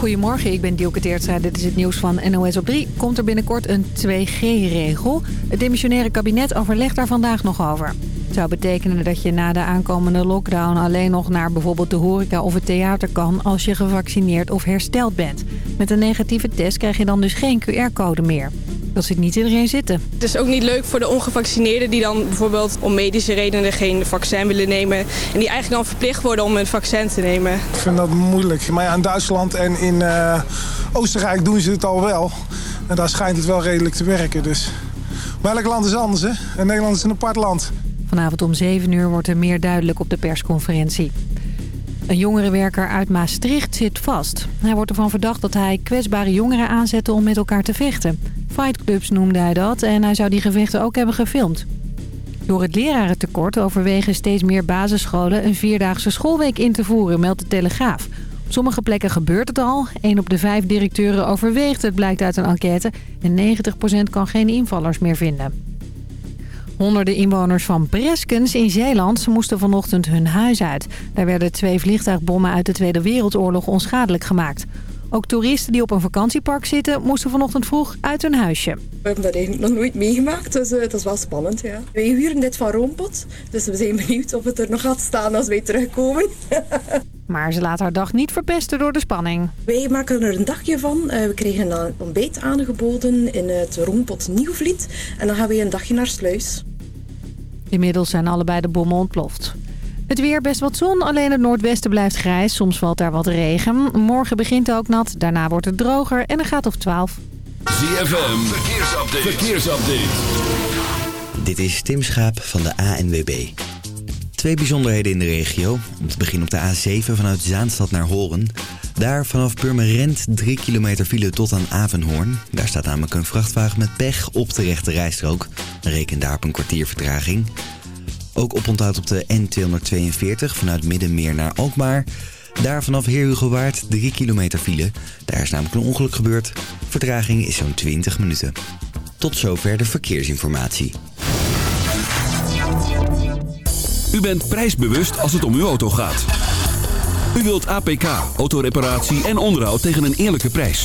Goedemorgen, ik ben Dielke Teertstra. Dit is het nieuws van NOS op 3. Komt er binnenkort een 2G-regel? Het demissionaire kabinet overlegt daar vandaag nog over. Het zou betekenen dat je na de aankomende lockdown alleen nog naar bijvoorbeeld de horeca of het theater kan als je gevaccineerd of hersteld bent. Met een negatieve test krijg je dan dus geen QR-code meer. Dat zit niet iedereen zitten. Het is ook niet leuk voor de ongevaccineerden die dan bijvoorbeeld om medische redenen geen vaccin willen nemen. En die eigenlijk dan verplicht worden om een vaccin te nemen. Ik vind dat moeilijk. Maar ja, in Duitsland en in uh, Oostenrijk doen ze het al wel. En daar schijnt het wel redelijk te werken. Dus. Maar elk land is anders hè. En Nederland is een apart land. Vanavond om 7 uur wordt er meer duidelijk op de persconferentie. Een jongerenwerker uit Maastricht zit vast. Hij wordt ervan verdacht dat hij kwetsbare jongeren aanzette om met elkaar te vechten. Fightclubs noemde hij dat en hij zou die gevechten ook hebben gefilmd. Door het lerarentekort overwegen steeds meer basisscholen een vierdaagse schoolweek in te voeren, meldt de Telegraaf. Op sommige plekken gebeurt het al. Een op de vijf directeuren overweegt het, blijkt uit een enquête. En 90% kan geen invallers meer vinden. Honderden inwoners van Breskens in Zeeland moesten vanochtend hun huis uit. Daar werden twee vliegtuigbommen uit de Tweede Wereldoorlog onschadelijk gemaakt. Ook toeristen die op een vakantiepark zitten moesten vanochtend vroeg uit hun huisje. We hebben dat eigenlijk nog nooit meegemaakt, dus uh, dat is wel spannend. Ja. Wij huren dit van Roompot, dus we zijn benieuwd of het er nog gaat staan als wij terugkomen. maar ze laat haar dag niet verpesten door de spanning. Wij maken er een dagje van. Uh, we kregen een ontbijt aangeboden in het Roompot Nieuwvliet. En dan gaan we een dagje naar Sluis. Inmiddels zijn allebei de bommen ontploft. Het weer best wat zon, alleen het noordwesten blijft grijs. Soms valt daar wat regen. Morgen begint ook nat, daarna wordt het droger en een gaat of 12. ZFM, verkeersupdate. verkeersupdate. Dit is Tim Schaap van de ANWB. Twee bijzonderheden in de regio. Om te beginnen op de A7 vanuit Zaanstad naar Horen. Daar vanaf Purmerend 3 kilometer file tot aan Avenhoorn. Daar staat namelijk een vrachtwagen met pech op de rechte rijstrook. Reken daar op een kwartier vertraging. Ook oponthoud op de N242 vanuit Middenmeer naar Alkmaar. Daar vanaf Heerhugowaard 3 kilometer file. Daar is namelijk een ongeluk gebeurd. Vertraging is zo'n 20 minuten. Tot zover de verkeersinformatie. U bent prijsbewust als het om uw auto gaat. U wilt APK, autoreparatie en onderhoud tegen een eerlijke prijs.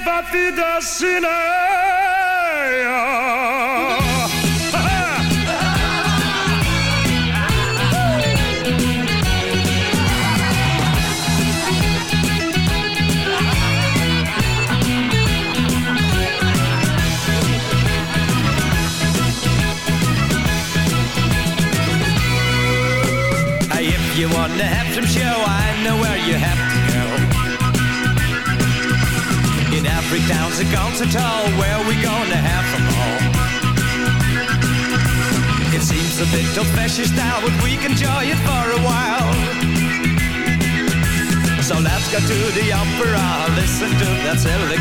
never vu de Sinner. Every town's a concert hall where we gonna have all. It seems a bit old-fashioned style, but we can enjoy it for a while. So let's go to the opera, listen to that silly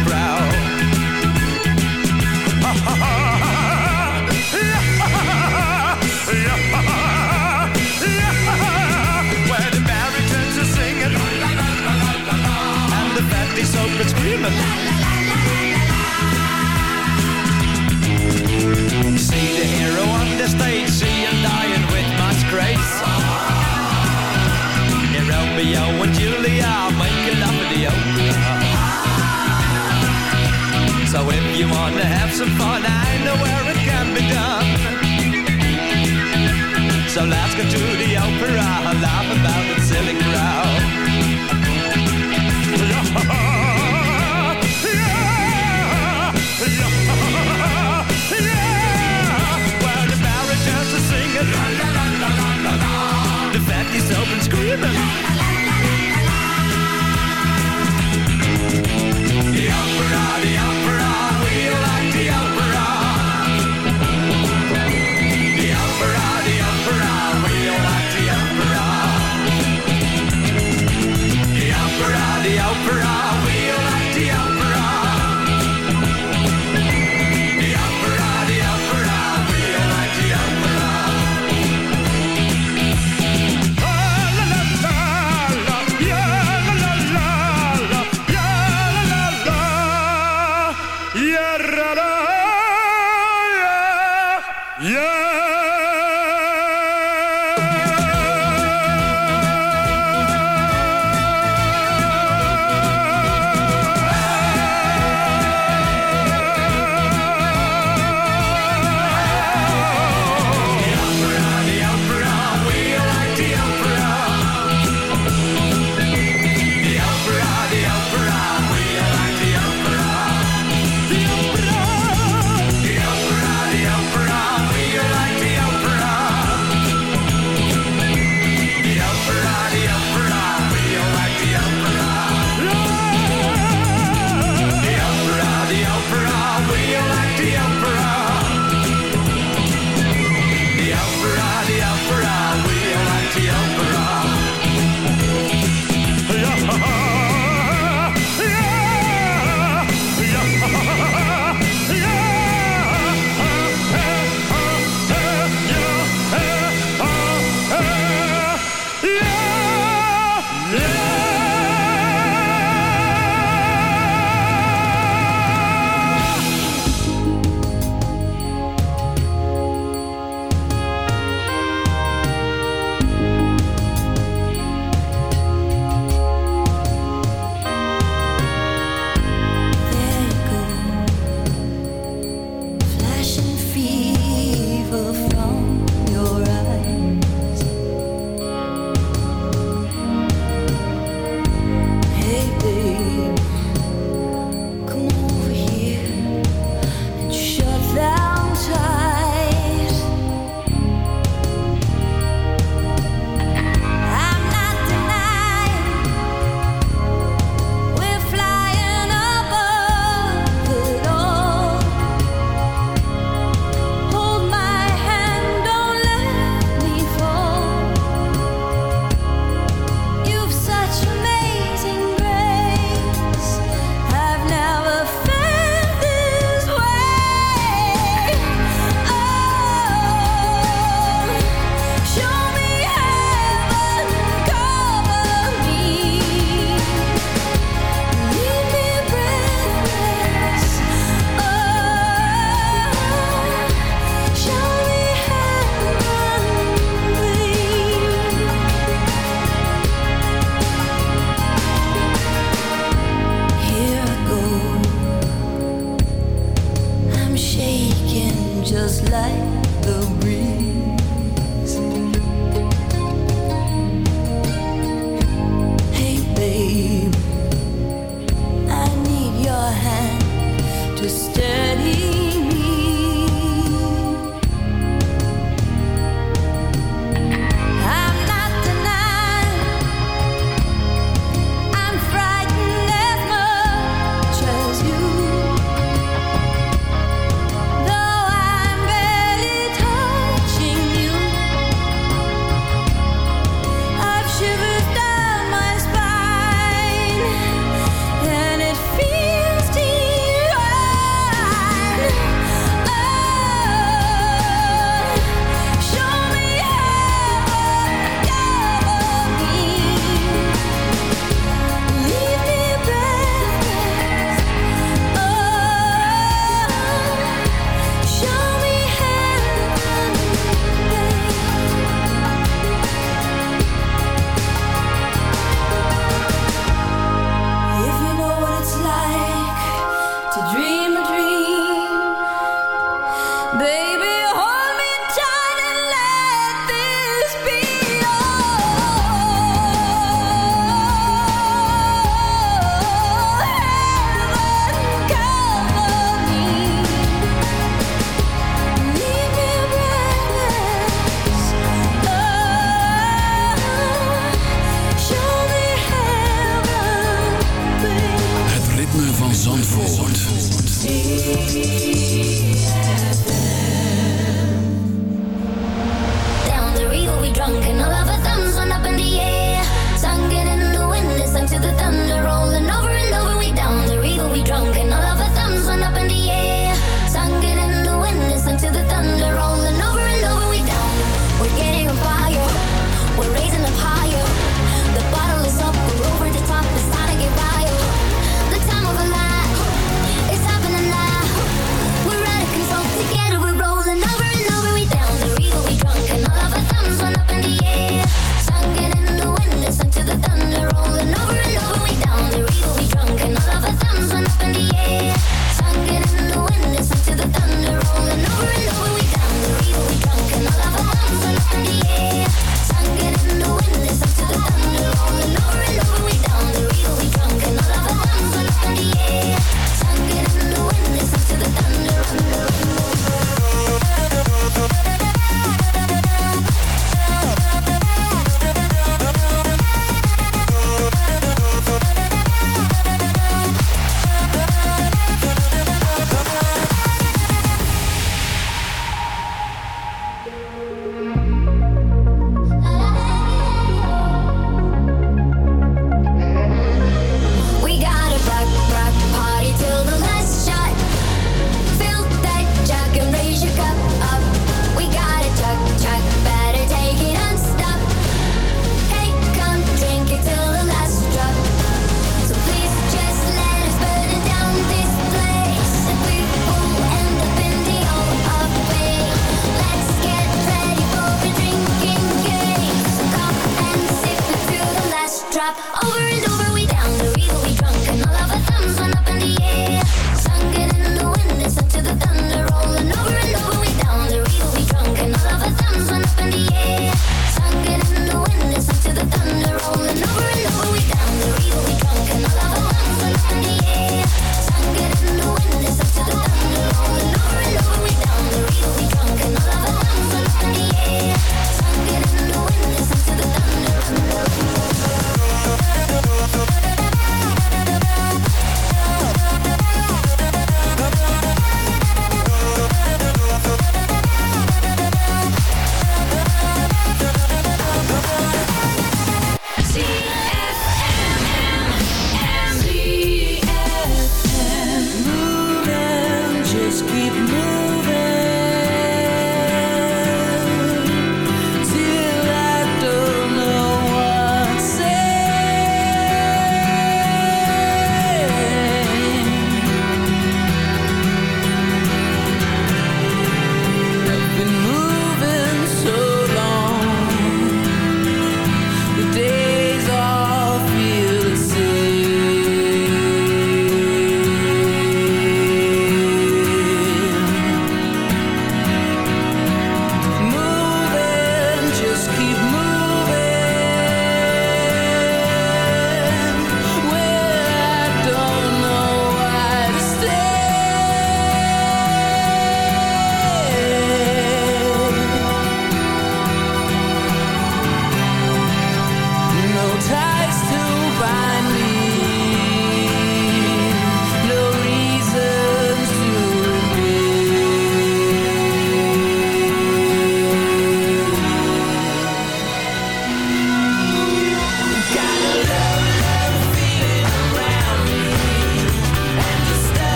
fatties open screaming See the hero on the stage, see him dying with much grace. And Julia, love in the opera. So if you want to have some fun, I know where it can be done. So let's go to the opera, laugh about the silly crowd. and screaming. The opera, the opera, we like the opera. The opera, the opera, we like the opera. The opera, the opera, we like the opera.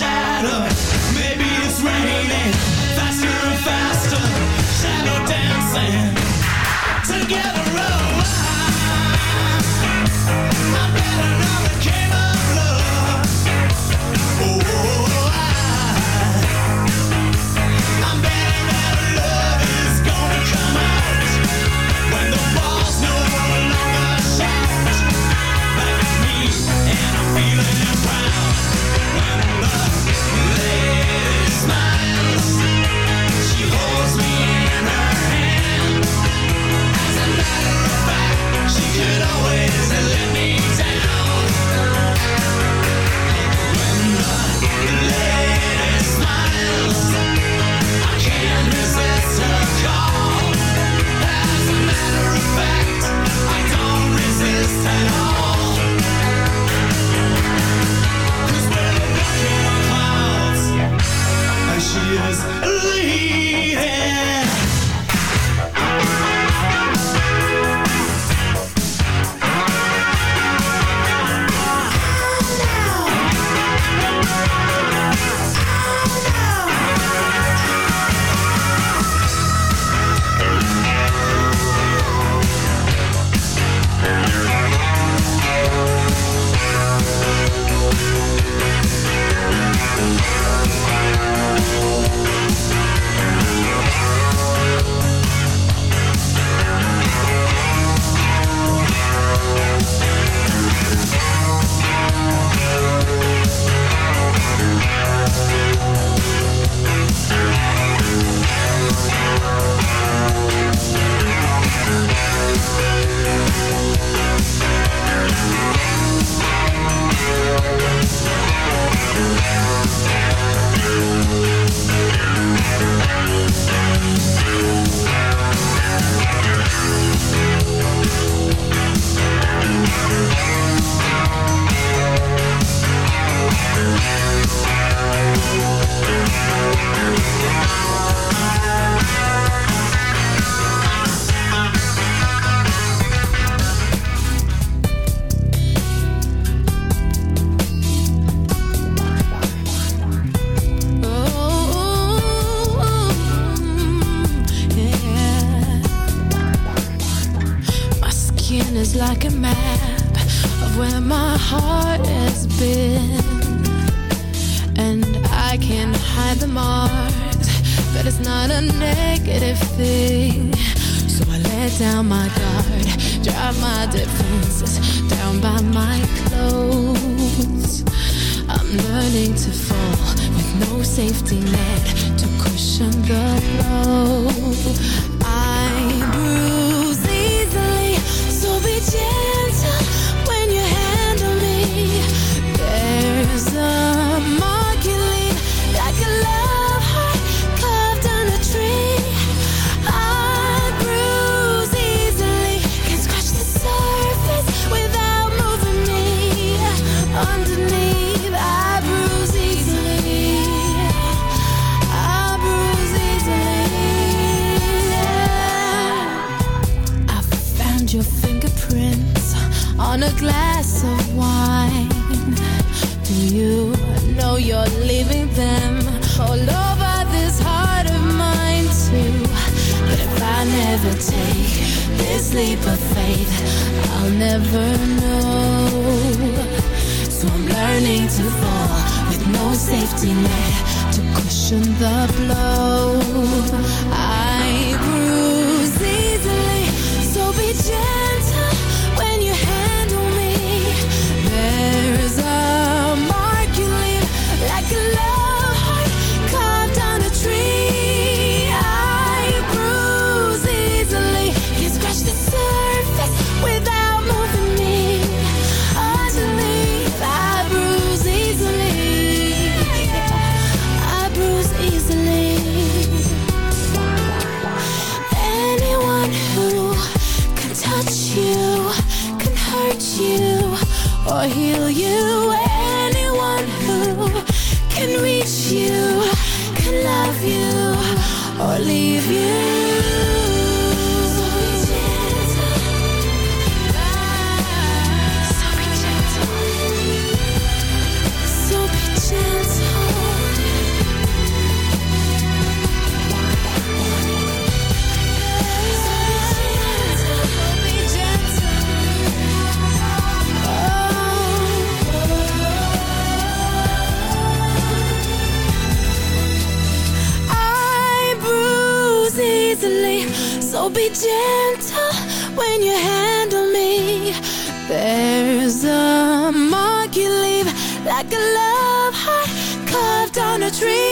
Maybe it's raining faster and faster. Shadow dancing together. Oh. Leave. sleep of faith. I'll never know. So I'm learning to fall With no safety net To cushion the blow. I tree.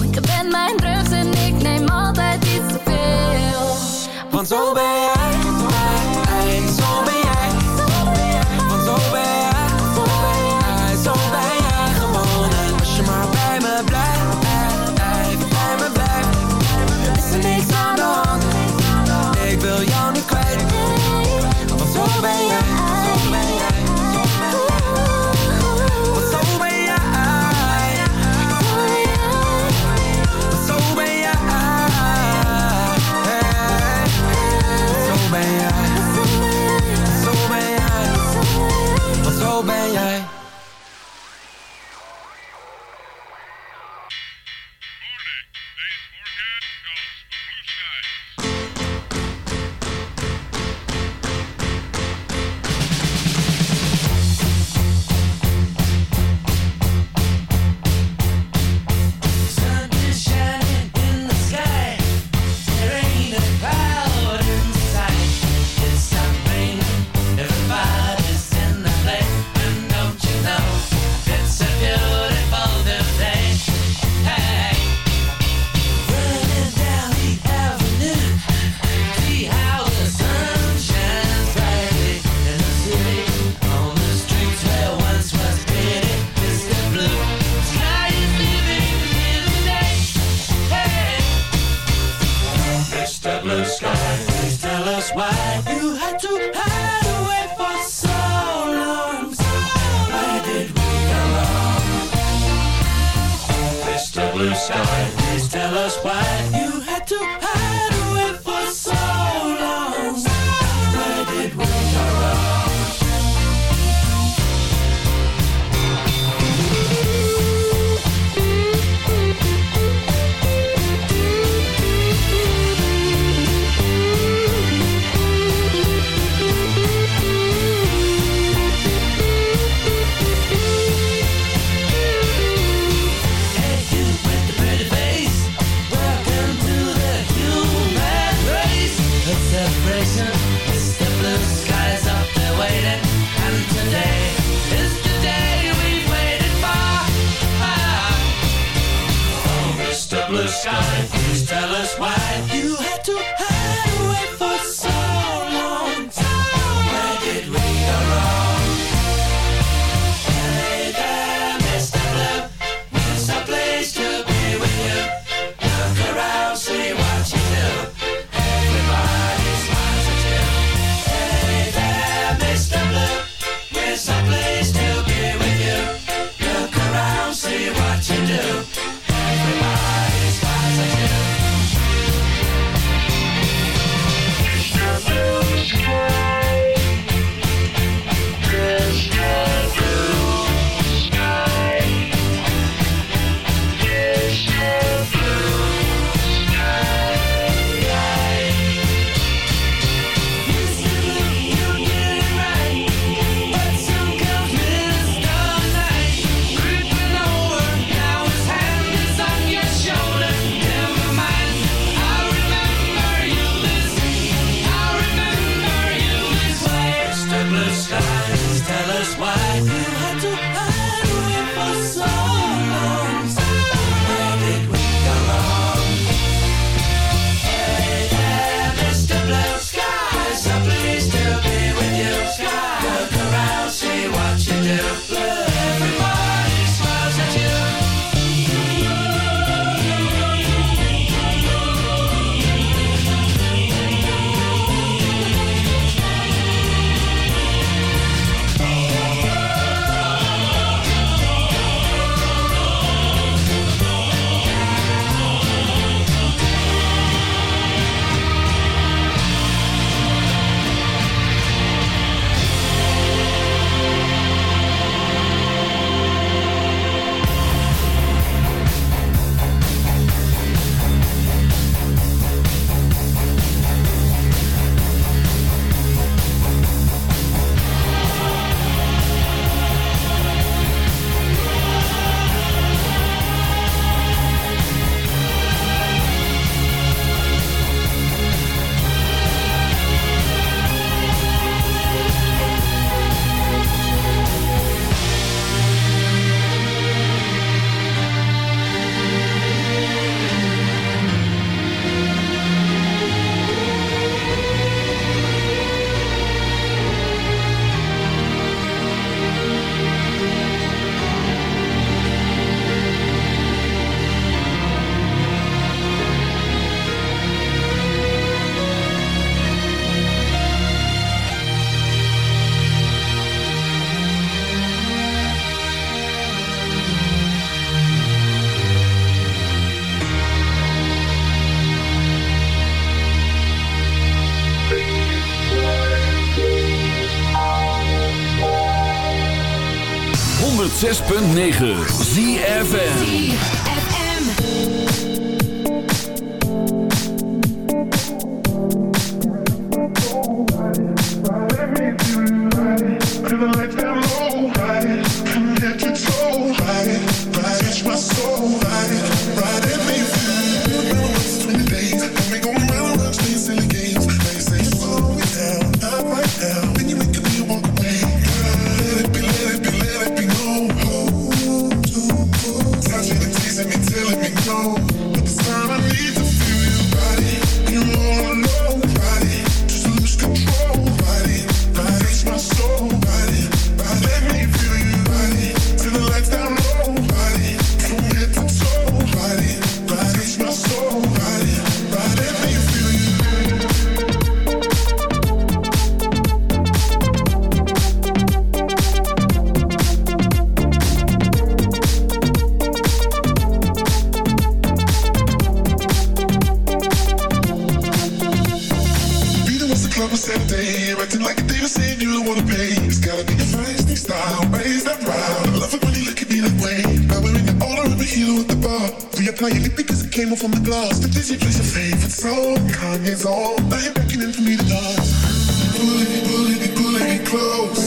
je bent mijn drugs en ik neem altijd iets te veel. Want zo ben jij, us why you had to hide away for so long. Where did we go wrong? Mr. Blue Sky, please tell us why you 106.9 ZFN cold, Kanye's on. Now you're beckoning for me to dance. pull it, pull it close.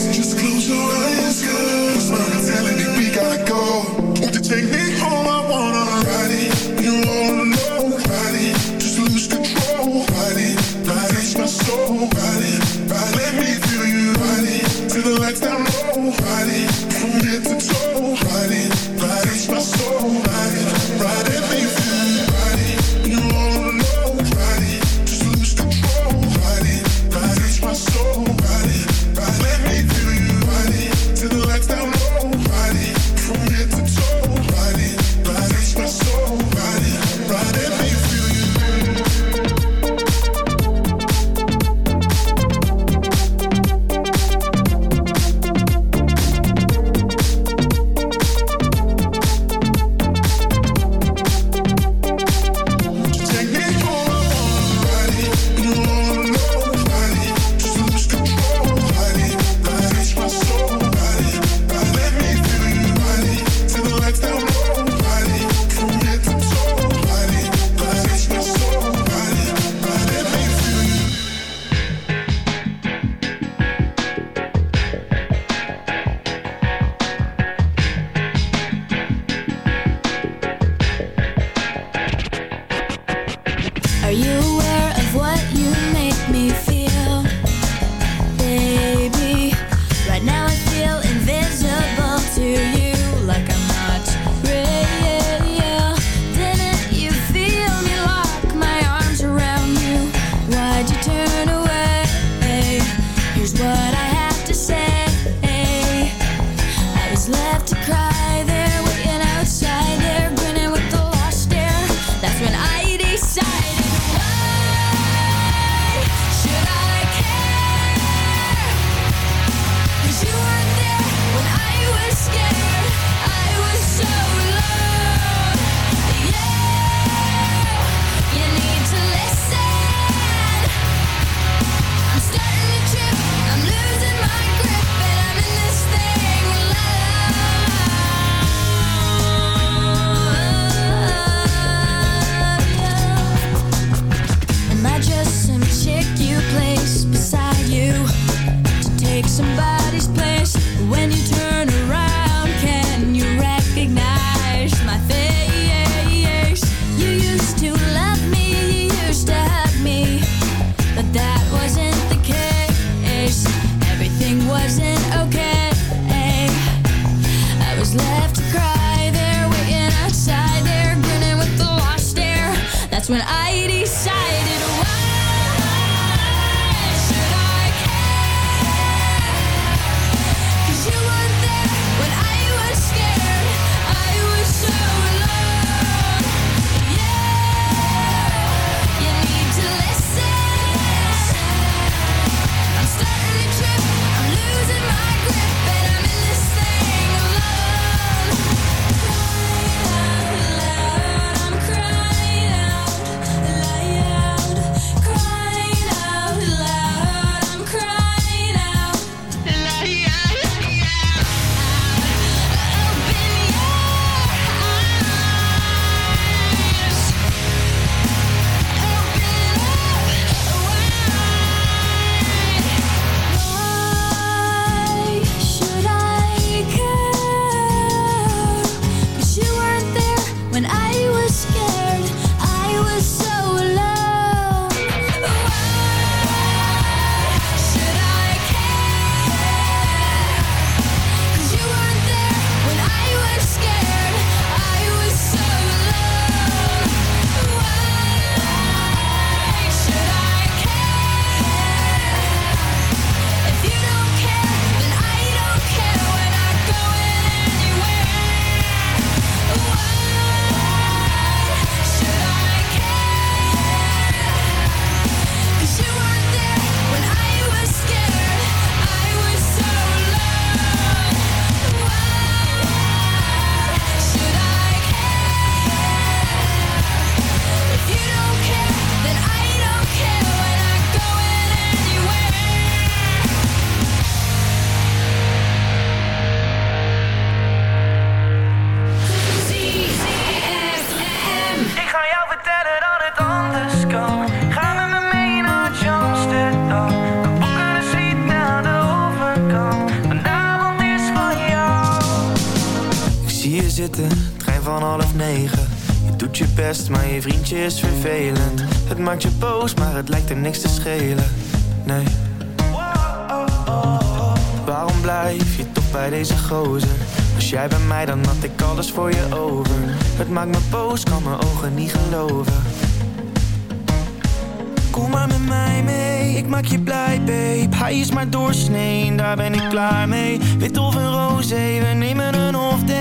nemen een off day.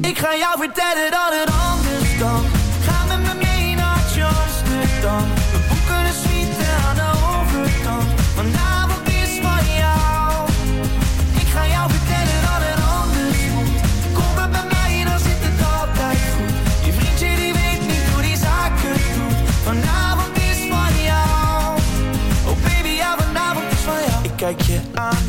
Ik ga jou vertellen dat het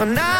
Vandaag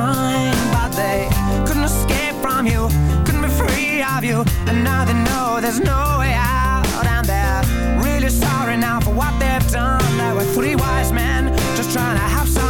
fine But they couldn't escape from you Couldn't be free of you. And now they know there's no way out. And they're really sorry now for what they've done. They were three wise men Just trying to have some